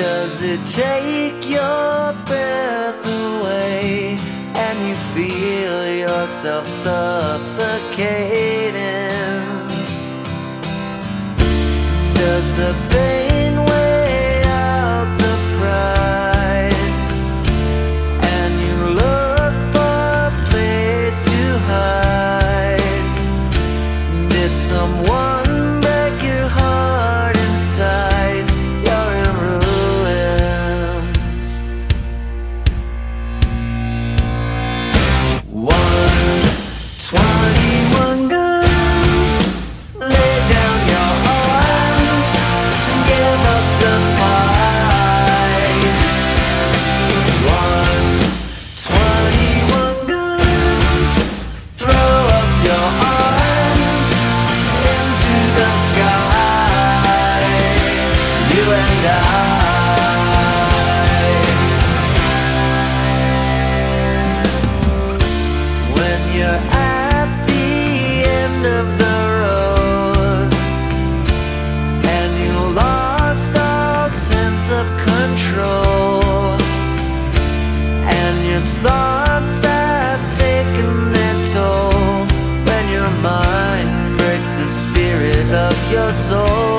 does it take your breath away and you feel yourself suffocating? Does the pain your soul.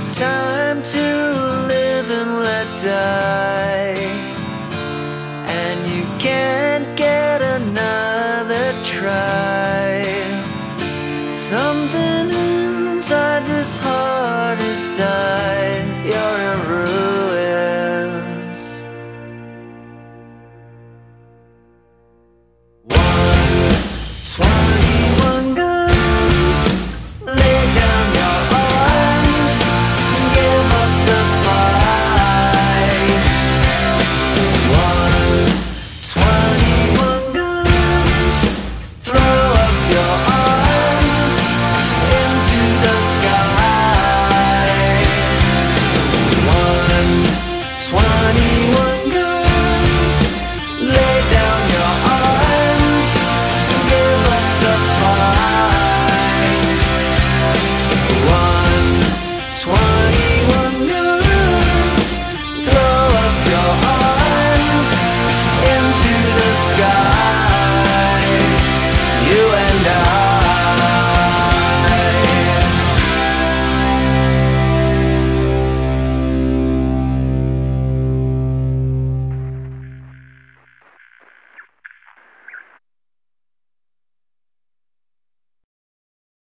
It's time to live and let die. And you can't get another try. Something